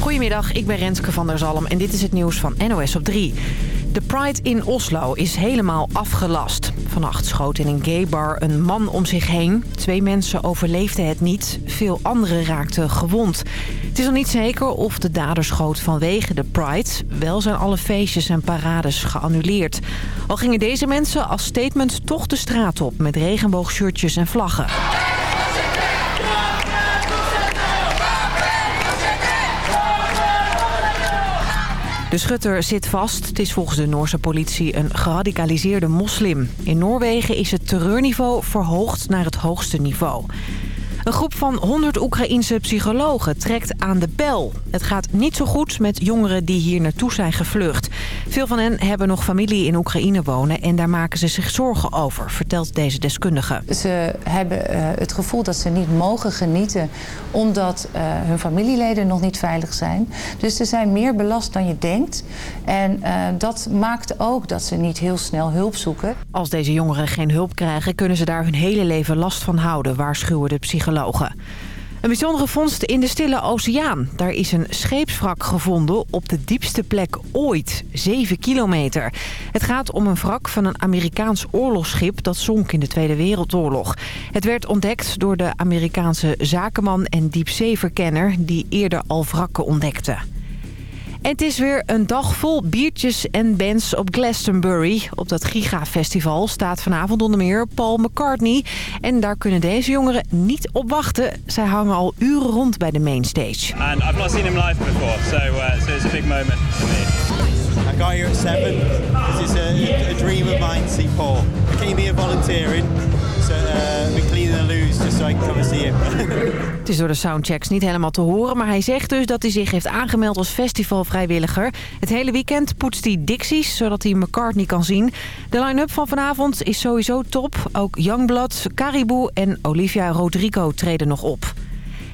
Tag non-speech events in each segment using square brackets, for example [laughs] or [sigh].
Goedemiddag, ik ben Renske van der Zalm en dit is het nieuws van NOS op 3. De Pride in Oslo is helemaal afgelast. Vannacht schoot in een gaybar een man om zich heen. Twee mensen overleefden het niet. Veel anderen raakten gewond. Het is nog niet zeker of de dader schoot vanwege de Pride. Wel zijn alle feestjes en parades geannuleerd. Al gingen deze mensen als statement toch de straat op... met regenboogshirtjes en vlaggen. De schutter zit vast. Het is volgens de Noorse politie een geradicaliseerde moslim. In Noorwegen is het terreurniveau verhoogd naar het hoogste niveau. Een groep van 100 Oekraïense psychologen trekt aan de bel. Het gaat niet zo goed met jongeren die hier naartoe zijn gevlucht. Veel van hen hebben nog familie in Oekraïne wonen... en daar maken ze zich zorgen over, vertelt deze deskundige. Ze hebben uh, het gevoel dat ze niet mogen genieten... omdat uh, hun familieleden nog niet veilig zijn. Dus ze zijn meer belast dan je denkt. En uh, dat maakt ook dat ze niet heel snel hulp zoeken. Als deze jongeren geen hulp krijgen... kunnen ze daar hun hele leven last van houden, waarschuwen de psychologen. Een bijzondere vondst in de Stille Oceaan. Daar is een scheepswrak gevonden op de diepste plek ooit, 7 kilometer. Het gaat om een wrak van een Amerikaans oorlogsschip dat zonk in de Tweede Wereldoorlog. Het werd ontdekt door de Amerikaanse zakenman en diepzeeverkenner die eerder al wrakken ontdekte. En het is weer een dag vol biertjes en bands op Glastonbury. Op dat Giga-festival staat vanavond onder meer Paul McCartney. En daar kunnen deze jongeren niet op wachten. Zij hangen al uren rond bij de mainstage. And I've not seen him live before, so, uh, so it's a big moment for me. I got here at 7. This is a, a dream of mine to see Paul. I came here volunteering. So, uh, we clean the loose just so I can come and see him. [laughs] Het is door de soundchecks niet helemaal te horen, maar hij zegt dus dat hij zich heeft aangemeld als festivalvrijwilliger. Het hele weekend poetst hij Dixies, zodat hij McCartney kan zien. De line-up van vanavond is sowieso top. Ook Youngblood, Caribou en Olivia Rodrigo treden nog op.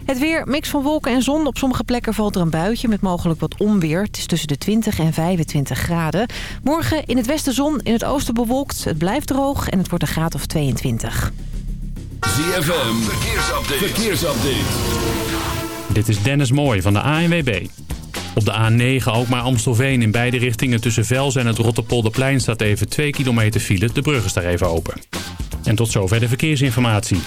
Het weer, mix van wolken en zon. Op sommige plekken valt er een buitje met mogelijk wat onweer. Het is tussen de 20 en 25 graden. Morgen in het westen zon, in het oosten bewolkt. Het blijft droog en het wordt een graad of 22. ZFM, verkeersupdate. verkeersupdate. Dit is Dennis Mooij van de ANWB. Op de A9 ook maar Amstelveen in beide richtingen tussen Vels en het Rotterpolderplein staat even 2 kilometer file. De brug is daar even open. En tot zover de verkeersinformatie.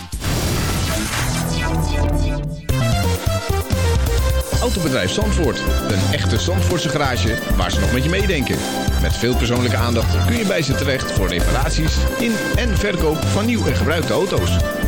Autobedrijf Zandvoort. Een echte Zandvoortse garage waar ze nog met je meedenken. Met veel persoonlijke aandacht kun je bij ze terecht voor reparaties in en verkoop van nieuw en gebruikte auto's.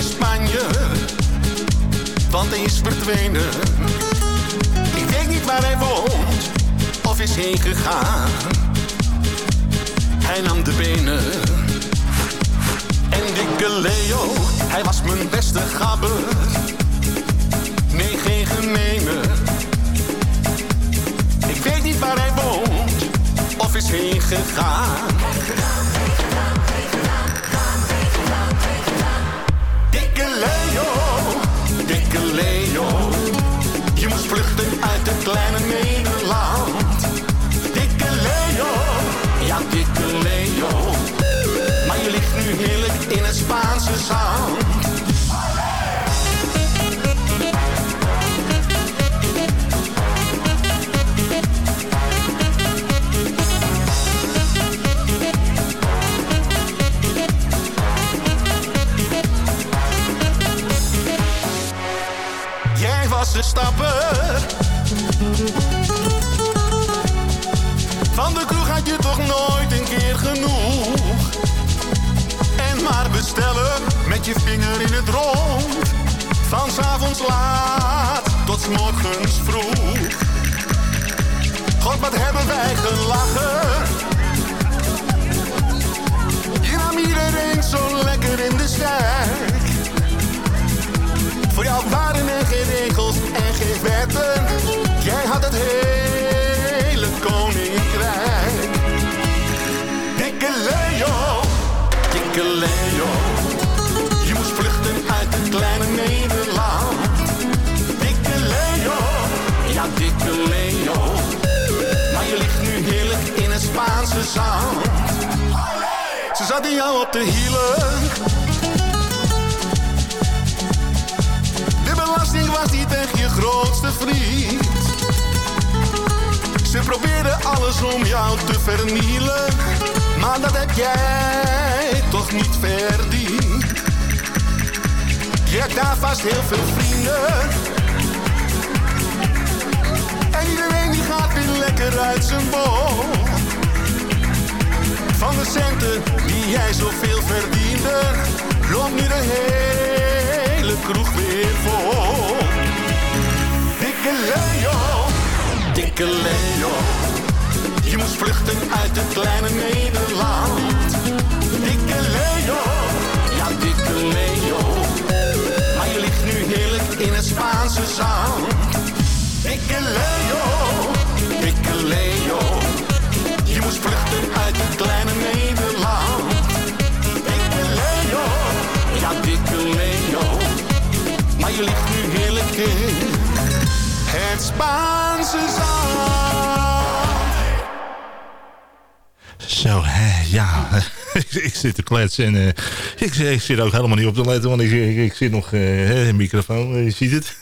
In Spanje, want hij is verdwenen waar hij woont of is heen gegaan. Hij nam de benen en dikke Leo, hij was mijn beste gabber. Nee, geen gemene. Ik weet niet waar hij woont of is heen gegaan. Dikke Leo, dikke Leo vluchten uit het kleine Nederland. Dikke Leo, ja dikke Leo. Maar je ligt nu heerlijk in het Spaanse zand. Stappen. Van de kroeg had je toch nooit een keer genoeg. En maar bestellen met je vinger in het rond. Van s'avonds laat tot s morgens vroeg. God, wat hebben wij gelachen. Je nam iedereen zo lekker in de stijk. Jou waren er geen regels en geen wetten. Jij had het hele koninkrijk. Dikke Leo, dikke Leo. Je moest vluchten uit het kleine Nederland. Dikke Leo, ja dikke Leo. Maar je ligt nu heerlijk in het Spaanse zand. Ze zaten jou op de hielen. Ze probeerden alles om jou te vernielen. Maar dat heb jij toch niet verdiend. Je hebt daar vast heel veel vrienden. En iedereen die gaat weer lekker uit zijn bol. Van de centen die jij zoveel verdiende, loopt nu de hele kroeg weer vol. Dikke Leo, dikke Leo, je moest vluchten uit het kleine Nederland. Dikke Leo, ja dikke Leo, maar je ligt nu heerlijk in het Spaanse zand. Dikke Leo, dikke Leo. Je moest vluchten uit het kleine Nederland. Dikke Leo, ja dikke Leo. Maar je ligt nu heerlijk in Spaanse. Zo, hè, ja. [laughs] ik zit te kletsen en uh, ik, zit ook helemaal niet op te letten, want ik, ik, zit nog uh, een microfoon, uh, je ziet het.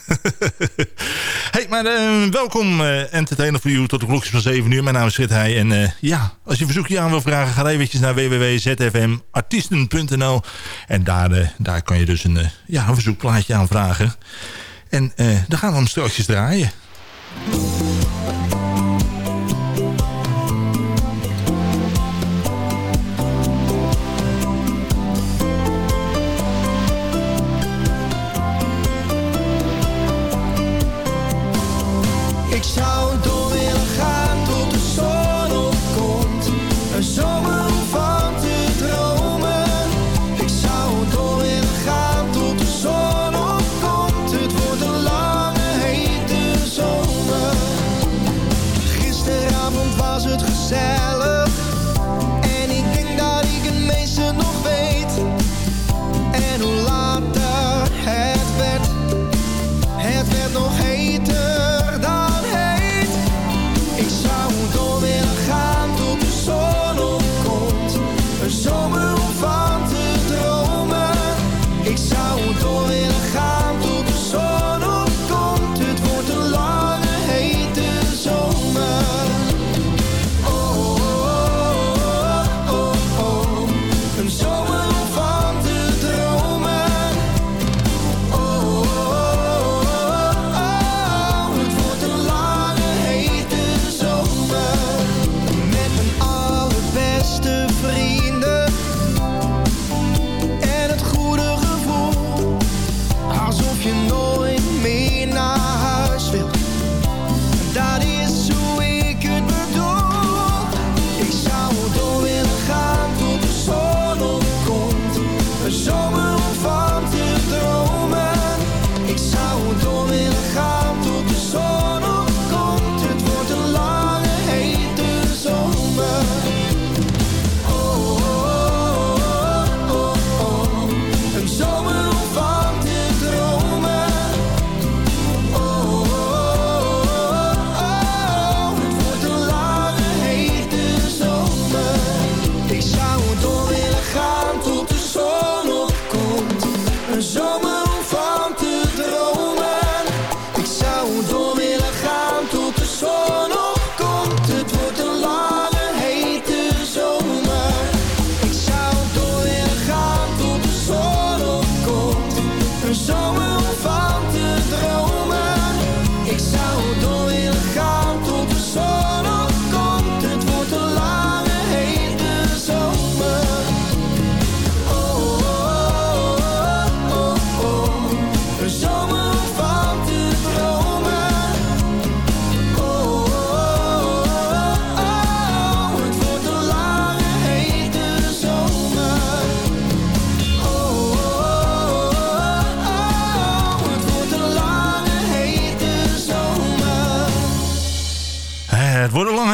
[laughs] hey, maar welkom Entertainer voor You tot de klokjes van 7 uur. Mijn naam is Frit Heij en ja, als je een verzoekje aan wil vragen, ga eventjes naar www.zfmartiesten.nl en daar, daar kan je dus een, ja, een verzoekplaatje aanvragen. En dan gaan we hem straks draaien. Ik zomer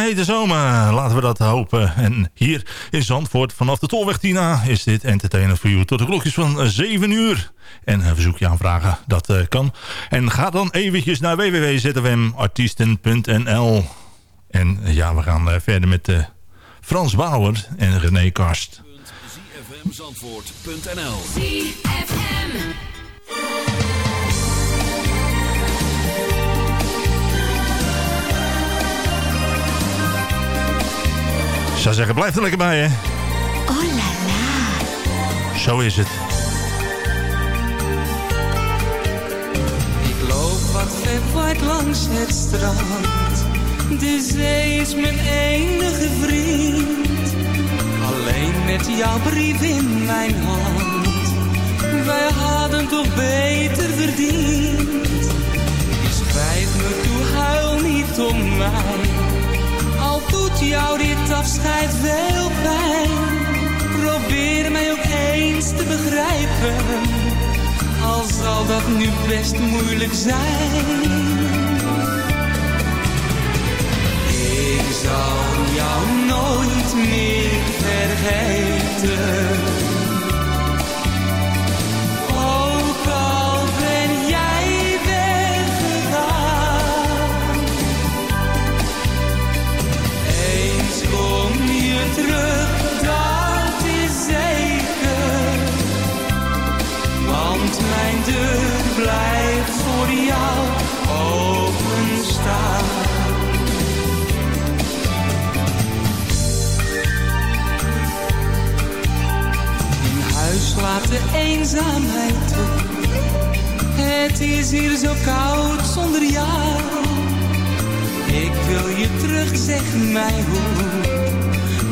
hete zomer. Laten we dat hopen. En hier in Zandvoort, vanaf de Tolweg Tina, is dit Entertainer voor u tot de klokjes van 7 uur. En een verzoekje aanvragen, dat uh, kan. En ga dan eventjes naar www.zfmartiesten.nl En ja, we gaan uh, verder met uh, Frans Bauer en René Karst. Zou zeggen, blijf er lekker bij, hè? Oh la la. Zo is het. Ik loop wat verwaard langs het strand. De zee is mijn enige vriend. Alleen met jouw brief in mijn hand. Wij hadden toch beter verdiend. Dus schrijf me toe, huil niet om mij al doet jou dit afscheid veel pijn. Probeer mij ook eens te begrijpen. Al zal dat nu best moeilijk zijn. Ik zal jou nooit meer vergeten. Deur blijft voor jou openstaan. In huis laat de eenzaamheid toe. Het is hier zo koud zonder jou. Ik wil je terug, zeg mij hoe.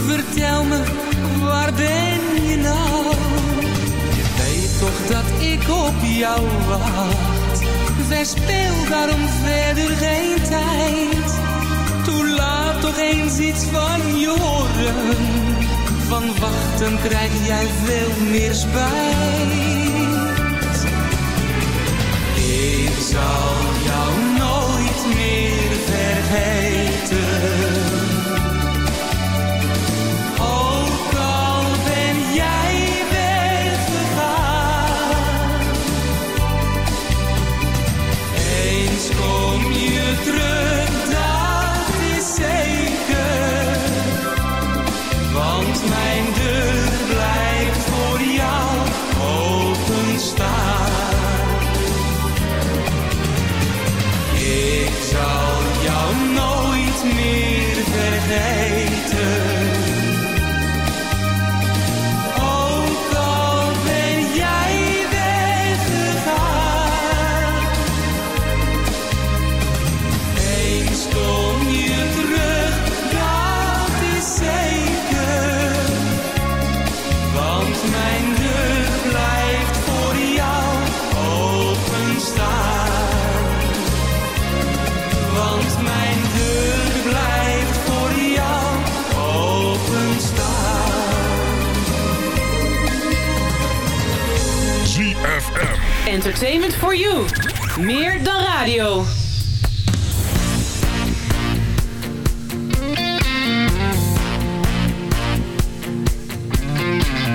Vertel me, waar ben je nou? Toch dat ik op jou wacht. Verspeel daarom verder geen tijd. Toe laat toch eens iets van je horen. Van wachten krijg jij veel meer spijt. Ik zal jou nooit meer vergeten. Meer dan radio.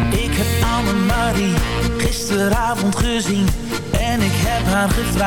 Ik heb Annemarie gisteravond gezien En ik heb haar gevraagd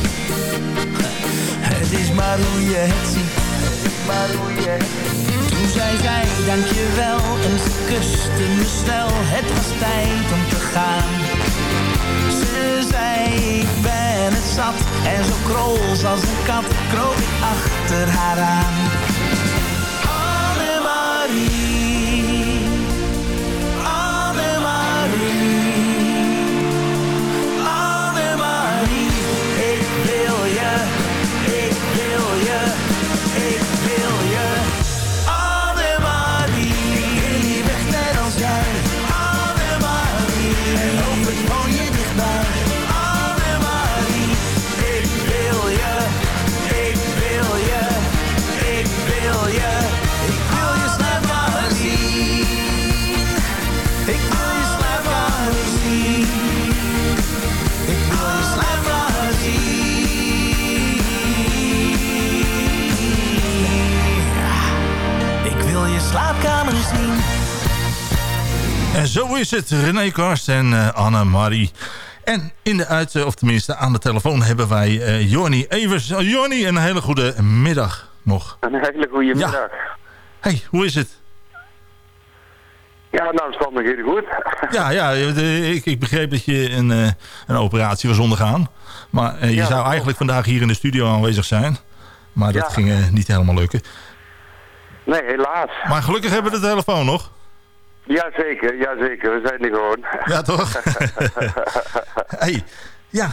Het is maar hoe je het ziet. Maar hoe je het ziet. Toen zei zij dankjewel en ze kuste me snel. Het was tijd om te gaan. Ze zei ik ben het zat en zo krols als een kat kroop ik achter haar aan. Slaapkamer zien. En zo is het. René Karst en eh, Anne-Marie. En in de uit, of tenminste aan de telefoon hebben wij eh Jorny Evers. Oh, Jorny, een hele goede middag nog. Een hele goede middag. Hey, hoe is het? Ja, nou, omstandigheden goed. [laughs] Ja, ja de- ik, ik begreep dat je een, eh, een operatie was ondergaan. Maar eh, je Ja, zou eigenlijk vandaag hier in de studio aanwezig zijn. Maar dat Ja. ging eh, niet helemaal lukken. Nee, helaas. Maar gelukkig hebben we de telefoon nog. Jazeker, jazeker. We zijn er gewoon. Ja, toch? [laughs] hey, ja.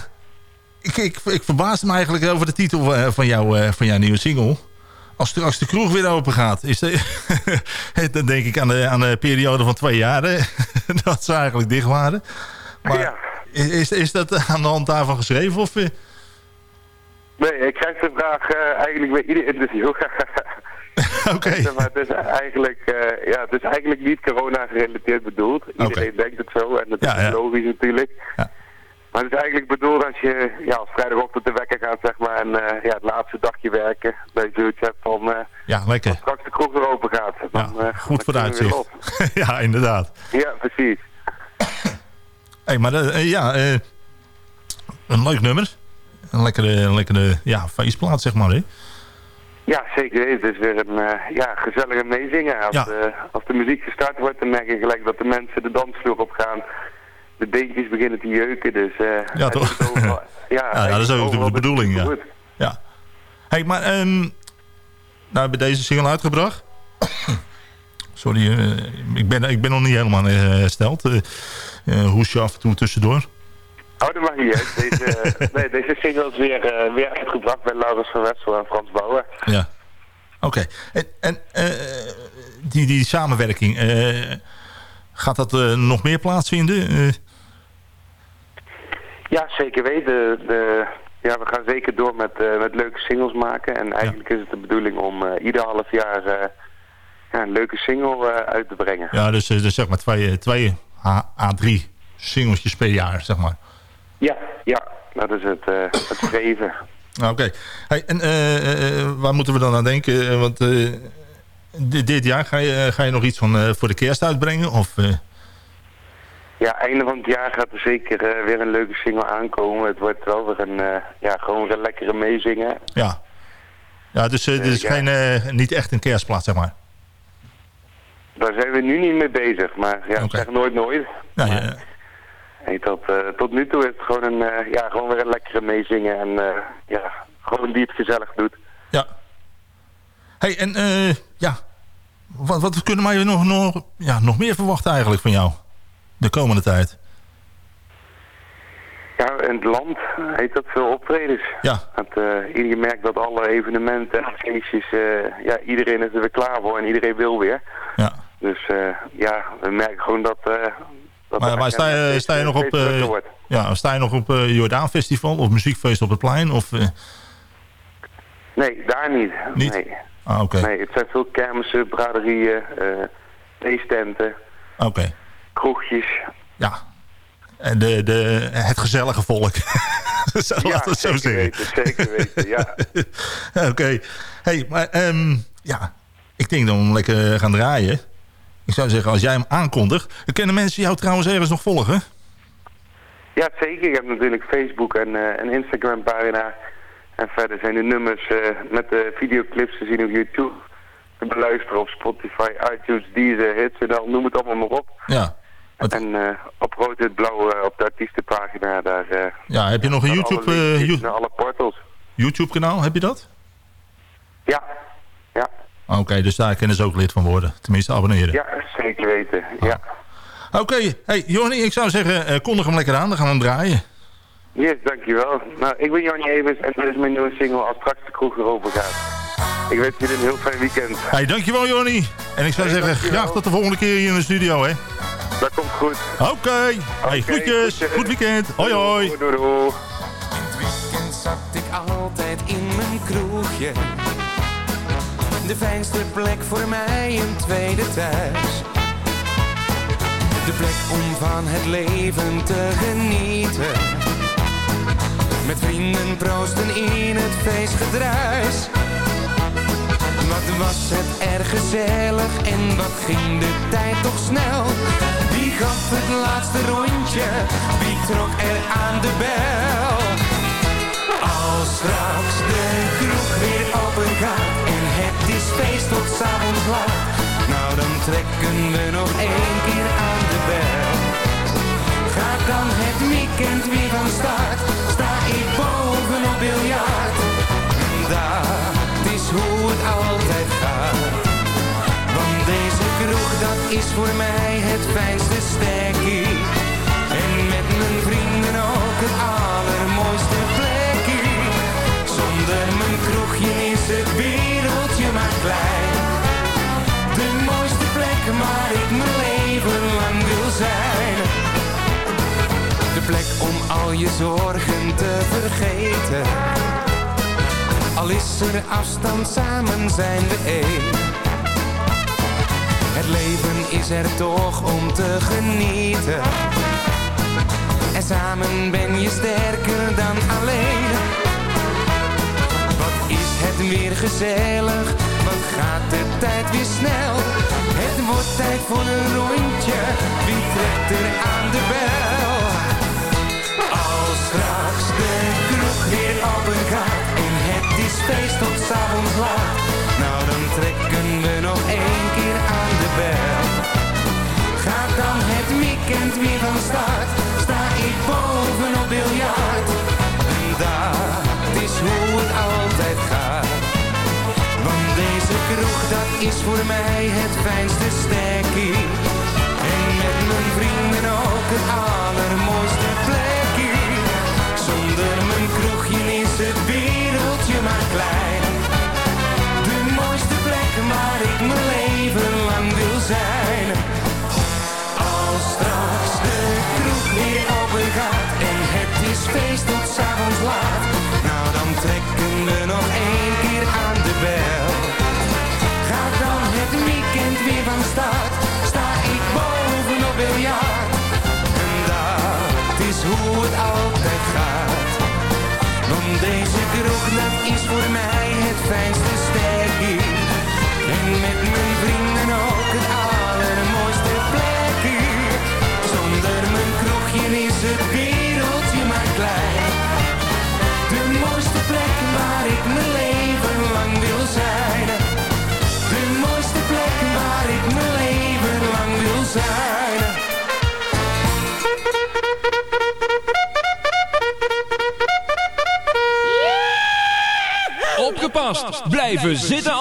Ik, ik, ik verbaasde me eigenlijk over de titel eh, van, jou, eh, van jouw nieuwe single. Als de, als de kroeg weer open gaat. Is de, [laughs] dan denk ik aan de, aan de periode van twee jaar. hè, [laughs] dat ze eigenlijk dicht waren. Maar is, is dat aan de hand daarvan geschreven? Of, eh? Nee, ik krijg de vraag eigenlijk bij ieder interview. [laughs] Oké. maar het is eigenlijk, eh, ja, het is eigenlijk niet corona gerelateerd bedoeld. Iedereen denkt het zo en dat Ja, is ja. logisch natuurlijk. Maar het is eigenlijk bedoeld als je ja, als vrijdagochtend de wekker gaat zeg maar, en eh, ja, het laatste dagje werken. Dat je zoiets hebt van eh, Ja, lekker. straks de kroeg weer open gaat. Dan, eh, Goed voor de uitzicht. ja, inderdaad. Ja, precies. hey, maar ja, een leuk nummer. Een lekkere, een lekkere ja, feestplaat, zeg maar. Hè? Ja, zeker. Het is weer een eh, ja, gezellige meezingen. Als, Ja. eh, als de muziek gestart wordt, dan merk je gelijk dat de mensen de dansvloer op gaan. De beentjes beginnen te jeuken, dus... eh, Ja, toch? overal- [laughs] ja, Ja, dat is ook de bedoeling, ja. goed. ja. hey, maar ehm nou hebben we deze single uitgebracht. [coughs] Sorry, ik, ben, ik ben nog niet helemaal hersteld. Eh, hoesje af en toe tussendoor. Oh, dat mag niet uit. Deze, [laughs] nee, deze single is weer, eh, weer uitgebracht bij Laurens van Wessel en Frans Bauer. Ja. Oké. En, en eh, die, die samenwerking, eh, gaat dat nog meer plaatsvinden? Ja, zeker weten. De, ja, we gaan zeker door met, met leuke singles maken. En eigenlijk is het de bedoeling om ieder half jaar ja, een leuke single uit te brengen. ja, dus, dus zeg maar twee, twee A, A3 singeltjes per jaar, zeg maar. Ja, ja, dat is het, eh het streven. Nou, Oké. Hey, en eh, eh, waar moeten we dan aan denken? Want dit, dit jaar ga je, ga je nog iets van voor de kerst uitbrengen? Of, Ja, einde van het jaar gaat er zeker weer een leuke single aankomen. Het wordt wel weer een, ja, gewoon weer een lekkere meezingen. ja. Ja, dus dit is ja. geen, niet echt een kerstplaat, zeg maar. Daar zijn we nu niet mee bezig, maar ja, zeg nooit nooit. Ja, Maar, ja. Hey, tot, eh, tot nu toe is het gewoon, een, eh, ja, gewoon weer een lekkere meezingen en eh, ja, gewoon die het gezellig doet. Hey, en ja, wat, wat kunnen wij nog, nog, ja, nog meer verwachten eigenlijk van jou? De komende tijd. Ja, in het land heet dat veel optredens. Ja. Dat, eh, je merkt dat alle evenementen en feestjes, ja, iedereen is er weer klaar voor en iedereen wil weer. Ja. Dus ja, we merken gewoon dat... eh dat Maar, maar sta, je, sta je nog op... eh. Ja, sta je nog op uh, Jordaan Festival of muziekfeest op het plein? Of, uh... Nee, daar niet. Niet? Nee. Ah, oké. Nee, het zijn veel kermissen, braderieën, theestenten. Oké. Kroegjes. Ja. En de, de, het gezellige volk. [laughs] Zou ja, het zo zeker zeggen. weten, zeker weten, ja. [laughs] Oké. Hey, maar um, ja, ik denk dat we hem lekker gaan draaien. Ik zou zeggen, als jij hem aankondigt... Dan kunnen mensen jou trouwens ergens nog volgen? Ja, zeker. Ik heb natuurlijk Facebook en uh, een Instagram pagina. En verder zijn de nummers uh, met de videoclips te zien op YouTube. Te beluisteren op Spotify, iTunes, Deezer, Hits en dan noem het allemaal maar op. Ja. En uh, op rood en blauw op de artiestenpagina daar... ja, heb je nog een YouTube... Alle, alle portals. YouTube kanaal, heb je dat? Ja, ja. Oké, okay, dus daar kunnen ze ook lid van worden. Tenminste, abonneren. Ja, zeker weten. Ja. Oké, okay. hey, Jorni, ik zou zeggen, uh, kondig hem lekker aan. Dan gaan we hem draaien. Yes, dankjewel. Nou, ik ben Jorni Evers en dit is mijn nieuwe single als straks de kroeg erover gaat. Ik wens jullie een heel fijn weekend. Hey, dankjewel Jorni. En ik zou hey, zeggen, dankjewel. graag tot de volgende keer hier in de studio, hè. Dat komt goed. Oké. Okay. Hey, groetjes. Goed weekend. Hoi, hoi. Doei, doei, doei. In het weekend zat ik altijd in mijn kroegje. De fijnste plek voor mij een tweede thuis. De plek om van het leven te genieten. Met vrienden proosten in het feestgedruis. Wat was het erg gezellig en wat ging de tijd toch snel. Wie gaf het laatste rondje, wie trok er aan de bel. Als straks de Nou dan trekken we nog één keer aan de bel. Gaat dan het weekend weer van start, sta ik bovenop biljart. Dat is hoe het altijd gaat. Want deze kroeg, dat is voor mij het fijnste stekkie. Zorgen te vergeten. Al is er afstand, samen zijn we één. Het leven is er toch om te genieten. En samen ben je sterker dan alleen. Wat is het weer gezellig, wat gaat de tijd weer snel. Het wordt tijd voor een rondje, wie trekt er aan de bel? Straks de kroeg weer open gaat en het is feest tot s'avonds laat. Nou dan trekken we nog één keer aan de bel. Gaat dan het weekend weer van start, sta ik bovenop biljart. En dat is hoe het altijd gaat. Want deze kroeg, dat is voor mij het fijnste stekkie. En met mijn vrienden ook het allermooiste plekje. Mijn kroegje is het wereldje maar klein. De mooiste plek waar ik mijn leven lang wil zijn. Als straks de kroeg weer open gaat en het is feest tot s'avonds laat. Nou dan trekken we nog één keer aan de bel. Gaat dan het weekend weer van start, sta ik bovenop biljart. En dat is hoe het altijd gaat. Deze kroeg, dat is voor mij het fijnste stekkie.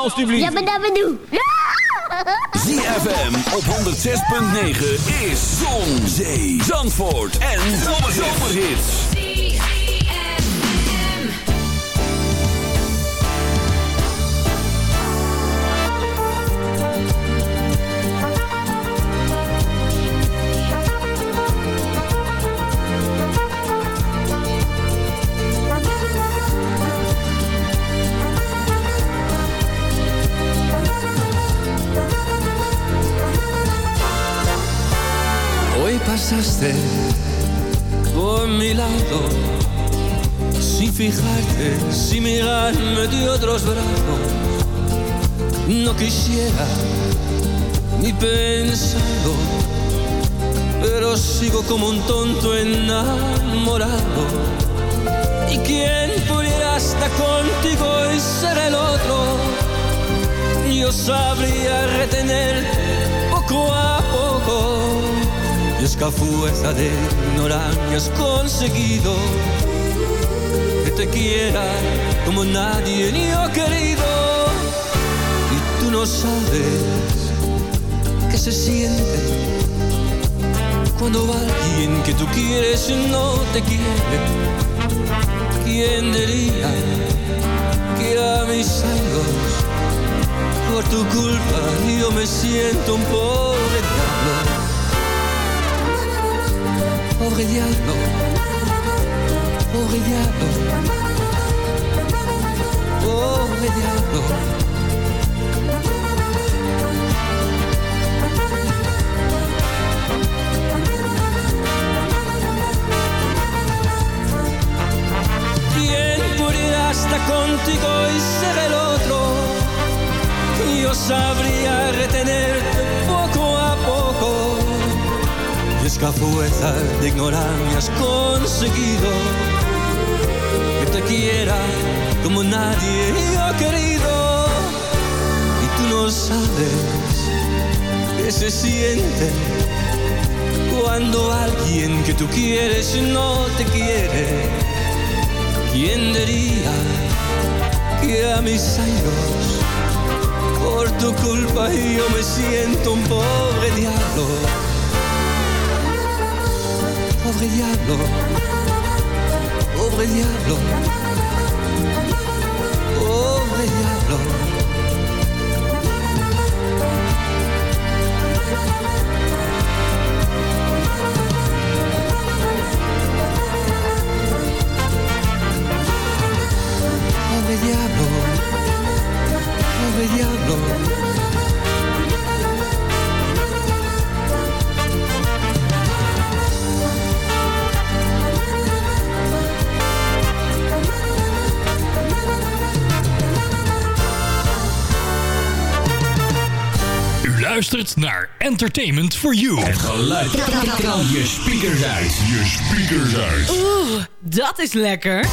Alstublieft. Ja, maar dat bedoel. ZFM op 106.9 is Zon, Zee, Zandvoort en Zomerhits. Quisiera ni pensarlo, pero sigo como un tonto enamorado. ¿Y quién pudiera estar contigo y ser el otro? Yo sabría retenerte poco a poco. Y es que a fuerza de ignorancia has conseguido que te quiera como nadie ni yo querido. Tú no sabes qué se siente cuando alguien que tú quieres no te quiere. ¿Quién diría que a mis años por tu culpa yo me siento un pobre diablo? Pobre diablo, pobre diablo, pobre diablo. Estar contigo y ser el otro? Yo sabría retenerte poco a poco. Y es que a fuerza de ignorancia has conseguido que te quiera como nadie yo querido. Y tú no sabes qué se siente cuando alguien que tú quieres no te quiere. ¿Quién diría que a mis años, por tu culpa, yo me siento un pobre diablo? Pobre diablo, pobre diablo, Pobre diablo, pobre diablo. U luistert naar Entertainment for You. Het geluid. Knal je speakers uit. Je speakers uit. Oeh, dat is lekker.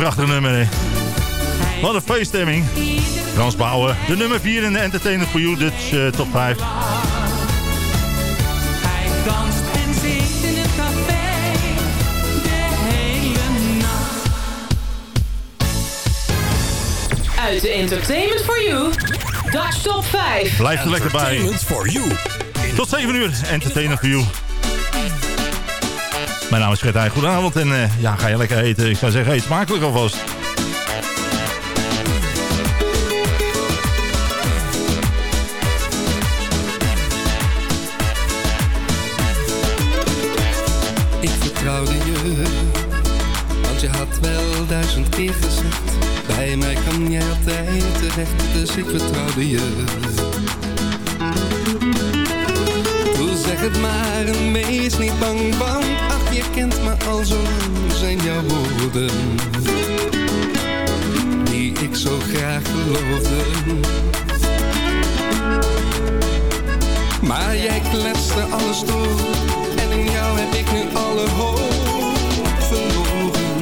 Prachtig nummer. Hè. Wat een feeststemming. Frans Bouwen, de nummer 4 in de Entertainment for You, Dutch uh, top 5. Hij danst en zingt in het café de hele nacht. Uit de Entertainment for You, Dutch Top 5. Blijf er lekker bij. Entertainment for you. Tot 7 uur, Entertainment for You. Mijn naam is Gert Heij. Goedenavond en uh, ja, ga je lekker eten. Ik zou zeggen, eet smakelijk alvast. Ik vertrouwde je, want je had wel duizend keer gezegd. Bij mij kan jij altijd terecht, dus ik vertrouwde je. Doe zeg het maar en wees niet bang, je kent me al zo lang, zijn jouw woorden. Die ik zo graag geloofde. Maar jij kletste alles door en in jou heb ik nu alle hoop verloren.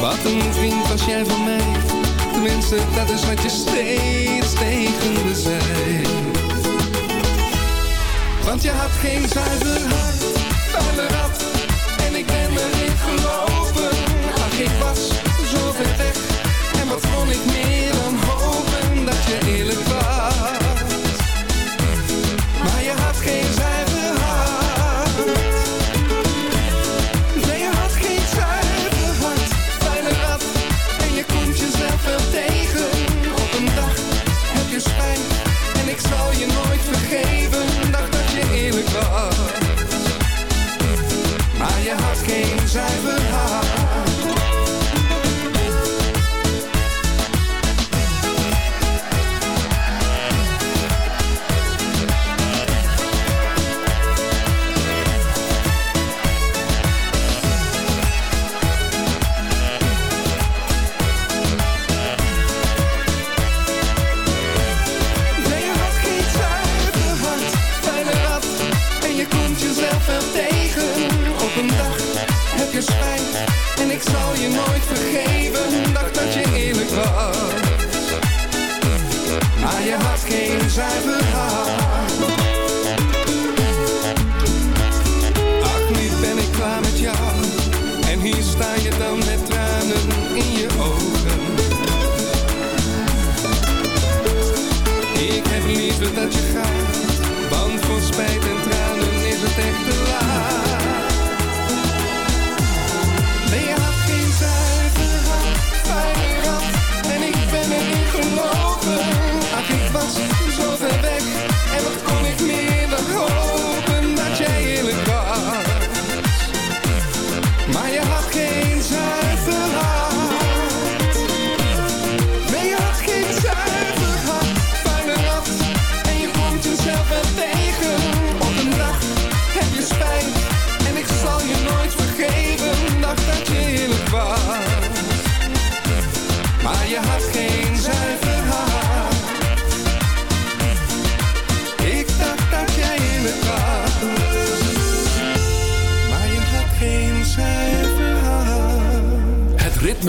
Wat een vriend was jij van mij, tenminste dat is wat je steeds tegen me zei. Want je had geen zuiver hart, vuile rat, en ik ben erin gelopen. Ach, ik was je nooit vergeven. Dacht dat je eerlijk was. Maar je had geen zuiver hart. Ach, nu ben ik klaar met jou. En hier sta je dan met tranen in je ogen. Ik heb liever dat je gaat, want voor spijt en tranen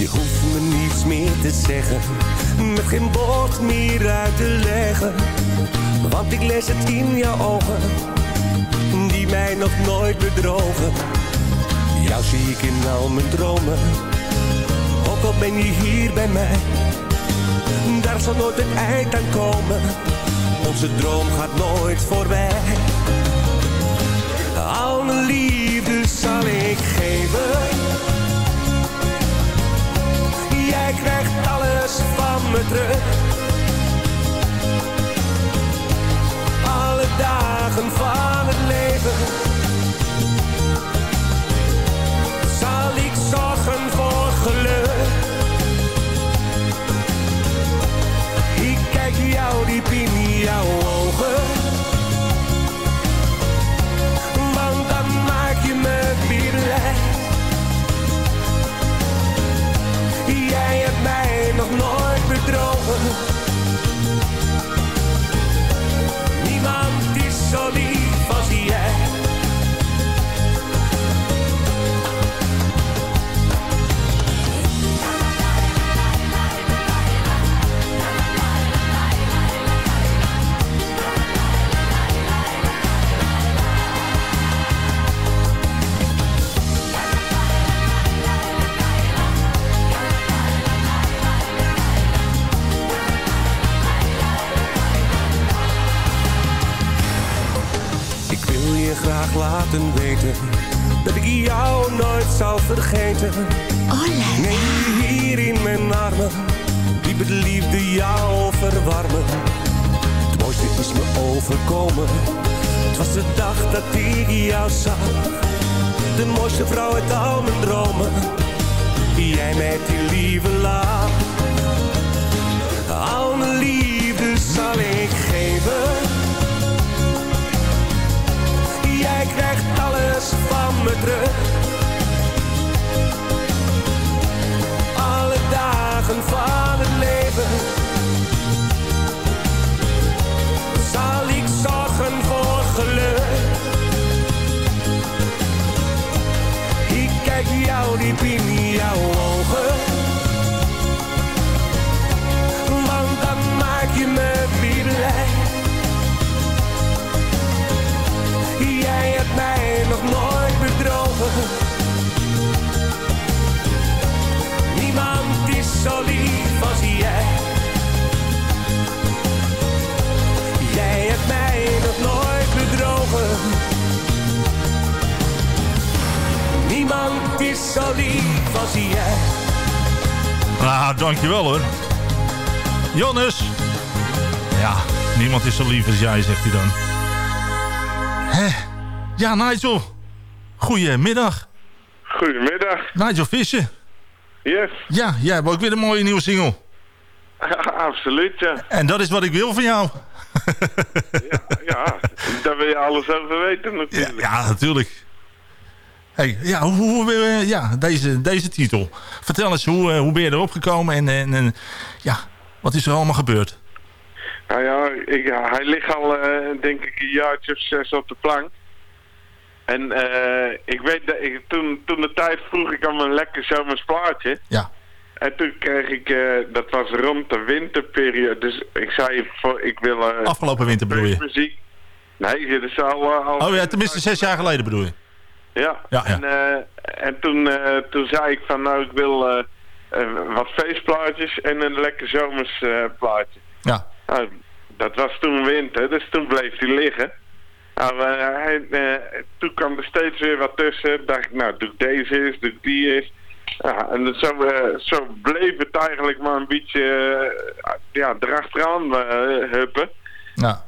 Je hoeft me niets meer te zeggen, met geen woord meer uit te leggen. Want ik lees het in jouw ogen, die mij nog nooit bedrogen. Jou zie ik in al mijn dromen, ook al ben je hier bij mij. Daar zal nooit een eind aan komen, onze droom gaat nooit voorbij. Al mijn liefde zal ik geven. Ik krijg alles van me terug. Alle dagen van het leven. Zal ik zorgen voor geluk. Ik kijk jou diep in jouw ogen. gasoline. Nee, hier in mijn armen, diep het liefde jou verwarmen. Het mooiste is me overkomen, het was de dag dat ik jou zag. De mooiste vrouw uit al mijn dromen, jij met die lieve lach. Al mijn liefde zal ik geven. Jij krijgt alles van me terug. Dagen van het leven. Zal ik zorgen voor geluk. Ik kijk jou diep in jouw zo lief als jij. Jij hebt mij nog nooit bedrogen. Niemand is zo lief als jij. Nou, dankjewel hoor. Jonas. Ja, niemand is zo lief als jij, zegt hij dan. Hè? Ja, Nigel. Goedemiddag. Goedemiddag. Nigel Vissen. Yes. Ja, jij hebt ook weer een mooie nieuwe single. [laughs] Absoluut, ja. En dat is wat ik wil van jou. Ja, daar wil je alles over weten natuurlijk. Ja, natuurlijk. Hey, ja, hoe, hoe, eh, ja deze, deze titel. Vertel eens, hoe, eh, hoe ben je erop gekomen en, en, en ja, wat is er allemaal gebeurd? Nou ja, ik, ja, hij ligt al eh, denk ik een jaartje of zes op de plank. En eh, ik weet dat ik, toen, toen de tijd vroeg ik om een lekker zomers plaatje. Ja. En toen kreeg ik, eh, dat was rond de winterperiode. Dus ik zei, voor, ik wil... eh, Afgelopen winter bedoel je? Muziek. Nee, dit is al... al Oh ja, tenminste zes jaar geleden bedoel je? Ja, Ja, ja. en, en toen, toen zei ik van nou ik wil wat feestplaatjes en een lekker zomers plaatje. Ja. Nou, dat was toen winter, dus toen bleef hij liggen. Nou, eh, hij, eh, toen kwam er steeds weer wat tussen. dacht ik, nou doe ik deze eens, doe ik die eens. Ja, en zo, eh, zo bleef het eigenlijk maar een beetje ja, erachteraan huppen. Ja.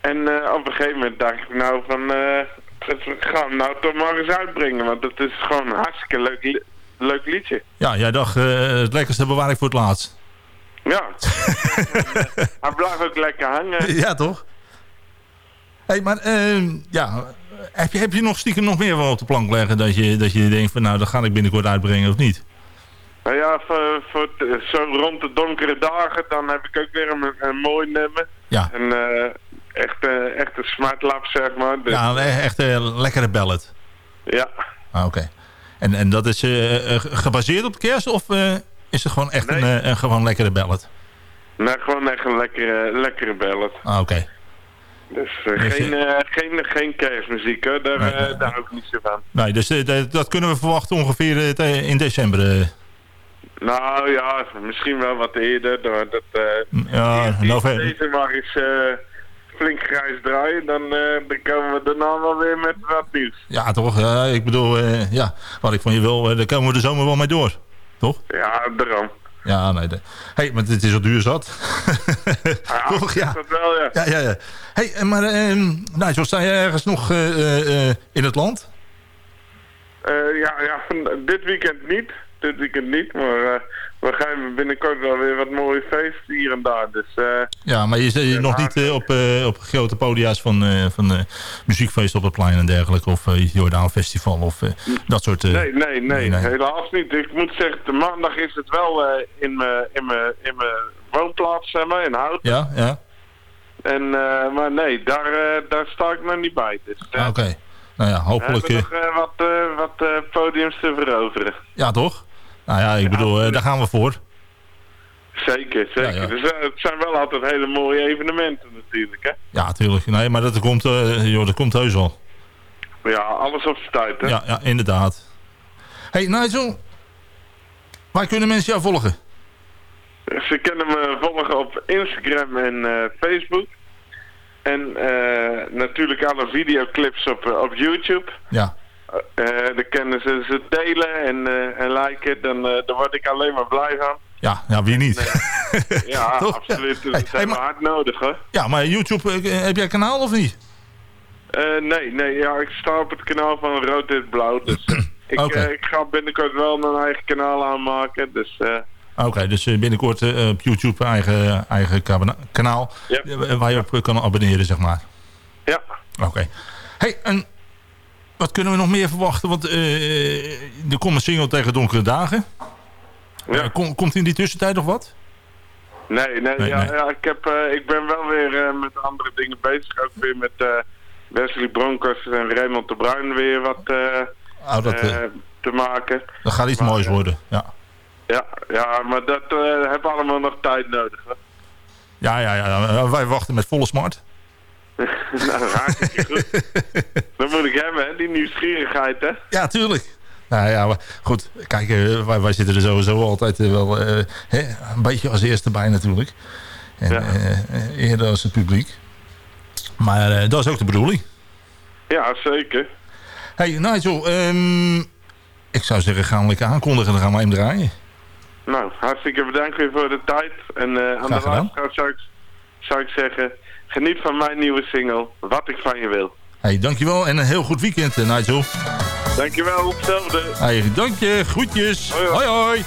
En op een gegeven moment dacht ik nou van, we gaan hem nou toch maar eens uitbrengen. Want het is gewoon een hartstikke leuk, li- leuk liedje. Ja, jij dacht, het lekkerste bewaar ik voor het laatst. Ja. [laughs] Hij blijft ook lekker hangen. Ja, toch? Hey, maar eh, ja, heb je, heb je nog stiekem nog meer wel op de plank leggen dat je, dat je denkt van nou, dat ga ik binnenkort uitbrengen of niet? Nou ja, voor, voor zo rond de donkere dagen, dan heb ik ook weer een, een mooi nummer. Ja. Een eh, echt, eh, echt een smart lap, zeg maar. Dus, Ja, een echt een lekkere ballad. ja. Ah, oké. En, en dat is eh, eh, gebaseerd op kerst of eh, is het gewoon echt een, eh, een gewoon lekkere ballad? Nou, gewoon echt een lekkere, lekkere ballad. Ah, oké. Dus eh, Dus, geen, eh, geen, geen kerstmuziek, hoor. Daar, Nee, eh, daar hou ik niet zo van. Nee, dus dat- kunnen we verwachten ongeveer in december. Nou ja, misschien wel wat eerder. Dat, eh, ja, november. Deze mag eens flink grijs draaien, dan, dan komen we daarna wel weer met wat nieuws. Ja, toch? Ja, ik bedoel, ja, wat ik van je wil, daar komen we de zomer wel mee door. Toch? Ja, daarom. Ja, nee. de- hey, maar het is al duur zat. [laughs] toch? Ja. Dat wel, ja. Ja, ja, ja. hey, maar eh, nou, zo sta je ergens nog eh, in het land? Ja, ja, dit weekend niet. Dit weekend niet, maar we gaan binnenkort wel weer wat mooie feesten hier en daar. Dus eh, Ja, maar je zit nog niet eh, op, eh, op grote podia's van, eh van eh, muziekfeest op het plein en dergelijke. Of Jordaan Festival of eh, dat soort... eh, nee, nee, nee, nee. helaas niet. Ik moet zeggen, de maandag is het wel eh, in mijn in in woonplaats, zeg maar, in Hout. Ja, ja. En, eh, maar nee, daar, eh, daar sta ik nog niet bij. Dus, eh, Ah, Oké. Nou ja, we hopelijk... hebben eh, nog eh, wat, eh, wat eh, podiums te veroveren. ja, toch? Nou ja, ik bedoel, eh, daar gaan we voor. Zeker, zeker. Ja, ja. Dus eh, het zijn wel altijd hele mooie evenementen natuurlijk, hè. Ja, natuurlijk. Nee, maar dat komt, eh, joh, dat komt heus wel. Ja, alles op zijn tijd, hè. Ja, ja, inderdaad. hey, Nigel. Waar kunnen mensen jou volgen? Ze kunnen me volgen op Instagram en Facebook. En natuurlijk alle videoclips op, op YouTube. Ja. Eh dan kunnen ze ze delen en, eh, en liken. Dan, eh, word ik alleen maar blij van. Ja, ja wie niet? [laughs] Ja, absoluut. Dat is helemaal hard nodig, hoor. ja, maar YouTube, eh, heb jij een kanaal of niet? Eh, nee, nee, ja, ik sta op het kanaal van Rood is Blauw. Dus eh, [clears throat] ik, eh, ik ga binnenkort wel mijn eigen kanaal aanmaken. Dus eh, Oké, dus eh, binnenkort eh, op YouTube eigen, eigen kanaal eh, waar je op eh, kan abonneren, zeg maar. Ja. Oké. Hey, en wat kunnen we nog meer verwachten? Want eh, er komt een single tegen Donkere Dagen. Ja. Eh, kom- komt in die tussentijd nog wat? nee, nee, Nee, ja, nee. Ja, ik, heb, eh, ik ben wel weer eh, met andere dingen bezig. Ook weer met eh, Wesley Bronckhorst en Raymond de Bruin weer wat eh, Oh, dat, eh, eh, te maken. dat gaat iets Maar, moois eh, worden. Ja, Ja, ja maar dat eh heb allemaal nog tijd nodig. Hè? ja, ja, ja. eh, wij wachten met volle smart. [laughs] nou, goed. [laughs] Hebben, hè, die nieuwsgierigheid, hè? Ja, tuurlijk. Nou ja, maar goed. Kijk, eh, wij, wij zitten er sowieso altijd eh, wel eh, hè, een beetje als eerste bij natuurlijk. En eerder als het publiek. Maar dat is ook de bedoeling. Ja, zeker. Hey Nigel, ehm, ik zou zeggen, gaan we lekker aankondigen. Dan gaan we hem draaien. Nou, hartstikke bedankt weer voor de tijd. En aan de luisteraar zou ik, zou ik zeggen... Geniet van mijn nieuwe single, Wat ik van je wil. Hey, dankjewel en een heel goed weekend, eh, Nigel. Dankjewel, hetzelfde. Hey, dank je, groetjes. Hoi, hoi. hoi.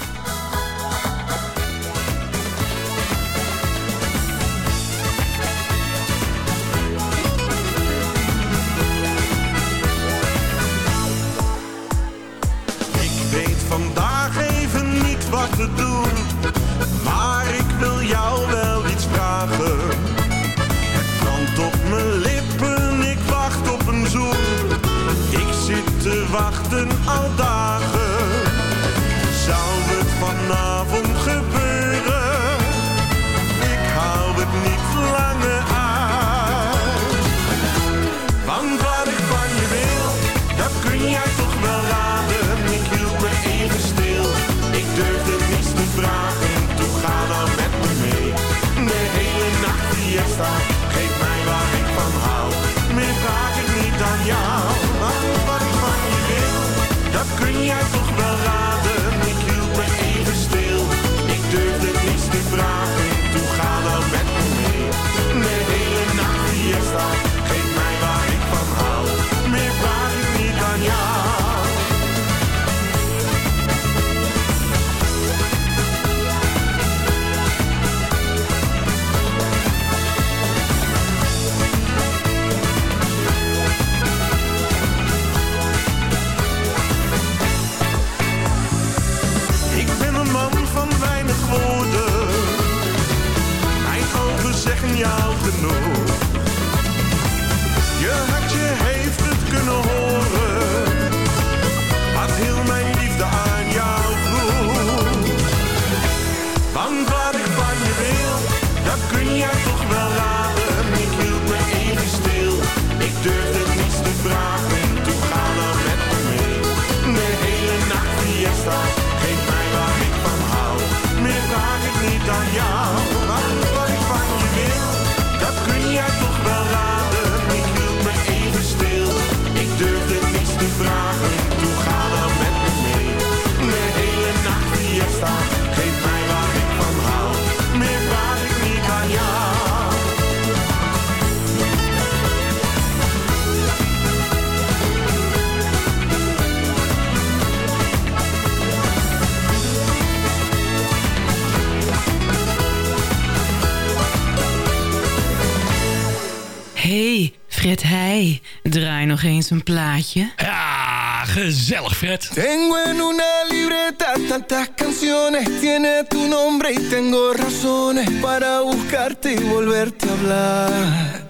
Een plaatje. Ja, gezellig Fred. Tengo en una libreta tantas canciones, tiene tu nombre y tengo razones para buscarte y volverte a hablar.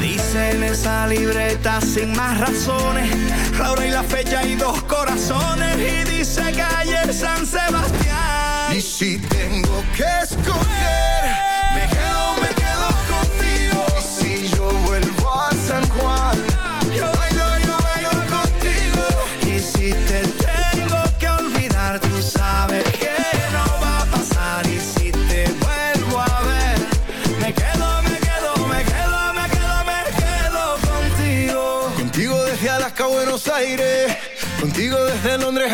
Dice en esa libreta sin más razones, la hora y la fecha y dos corazones y dice calle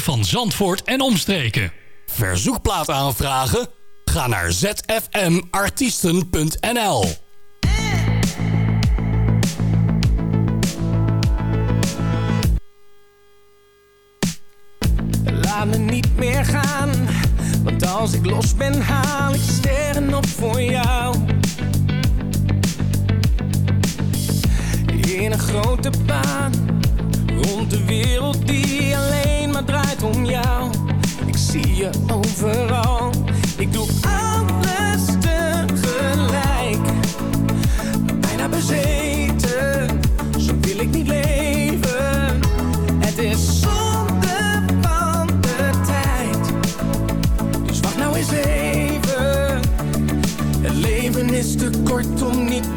van Zandvoort en omstreken. Verzoekplaat aanvragen? Ga naar zfmartiesten.nl Laat me niet meer gaan, want als ik los ben haal ik sterren op voor jou. In een grote baan, rond de wereld die alleen om jou. Ik zie je overal, ik doe alles tegelijk. Bijna bezeten, zo wil ik niet leven. Het is zonde van de tijd. Dus wacht nou eens even. Het leven is te kort om niet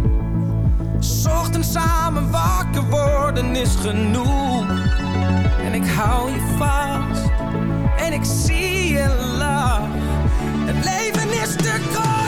Ochtends samen wakker worden is genoeg. En ik hou je vast en ik zie je lach. Het leven is te kort.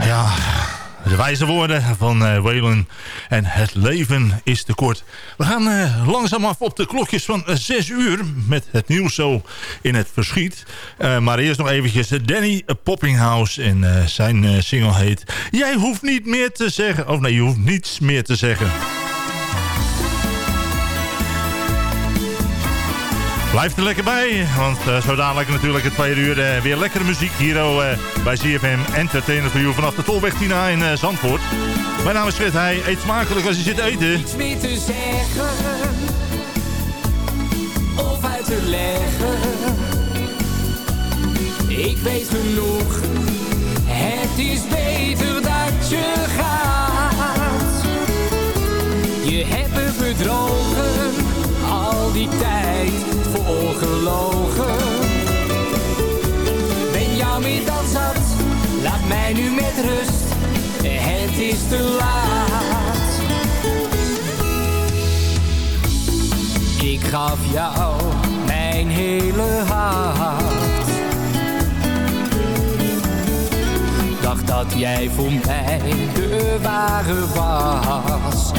Ja, de wijze woorden van eh Waylon. En het leven is te kort. We gaan eh, langzaam af op de klokjes van 6 uur. Met het nieuws zo in het verschiet. Eh, maar eerst nog eventjes Danny Poppinghouse. En eh, zijn eh, single heet... Jij hoeft niet meer te zeggen. Of nee, je hoeft niets meer te zeggen. Blijf er lekker bij, want uh, zo dadelijk natuurlijk het tweede uur uh, weer lekkere muziek hier uh, bij CFM Entertainment voor jou vanaf de Tolweg Tina in Zandvoort. Mijn naam is Fred Heij, eet smakelijk als je zit te eten. Niets meer te zeggen of uit te leggen. Ik weet genoeg, het is beter dat je gaat. Je hebt me bedrogen, al die tijd volgelogen. Ben jou meer dan zat, laat mij nu met rust, het is te laat. Ik gaf jou mijn hele hart. Dacht dat jij voor mij de ware was.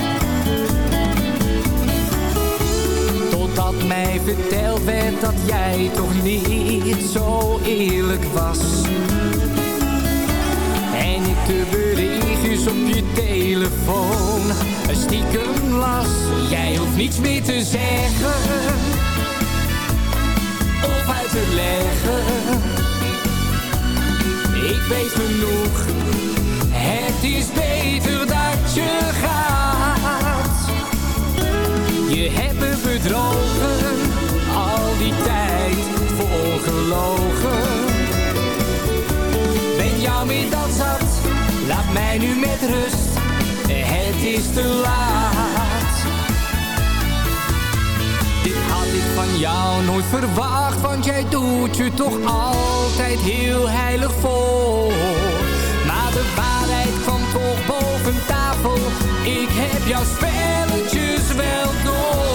Totdat mij verteld werd dat jij toch niet zo eerlijk was. En ik de berichtjes op je telefoon. Een stiekem las, jij hoeft niets meer te zeggen. Of uit te leggen. Ik weet genoeg, het is beter dat je gaat. Je hebt me bedrogen, al die tijd volgelogen. Ben jou meer dan zat, laat mij nu met rust, het is te laat. Dit had ik van jou nooit verwacht, want jij doet je toch altijd heel heilig voor. Ik heb jouw spelletjes wel door.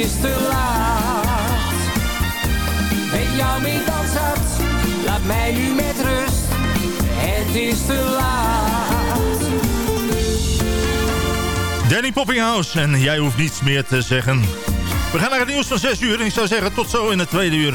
Is te laat. Ben jou meer dan zat, laat mij nu met rust, het is te laat. Danny Poppinghouse en jij hoeft niets meer te zeggen. We gaan naar het nieuws van 6 uur ik zou zeggen tot zo in het tweede uur.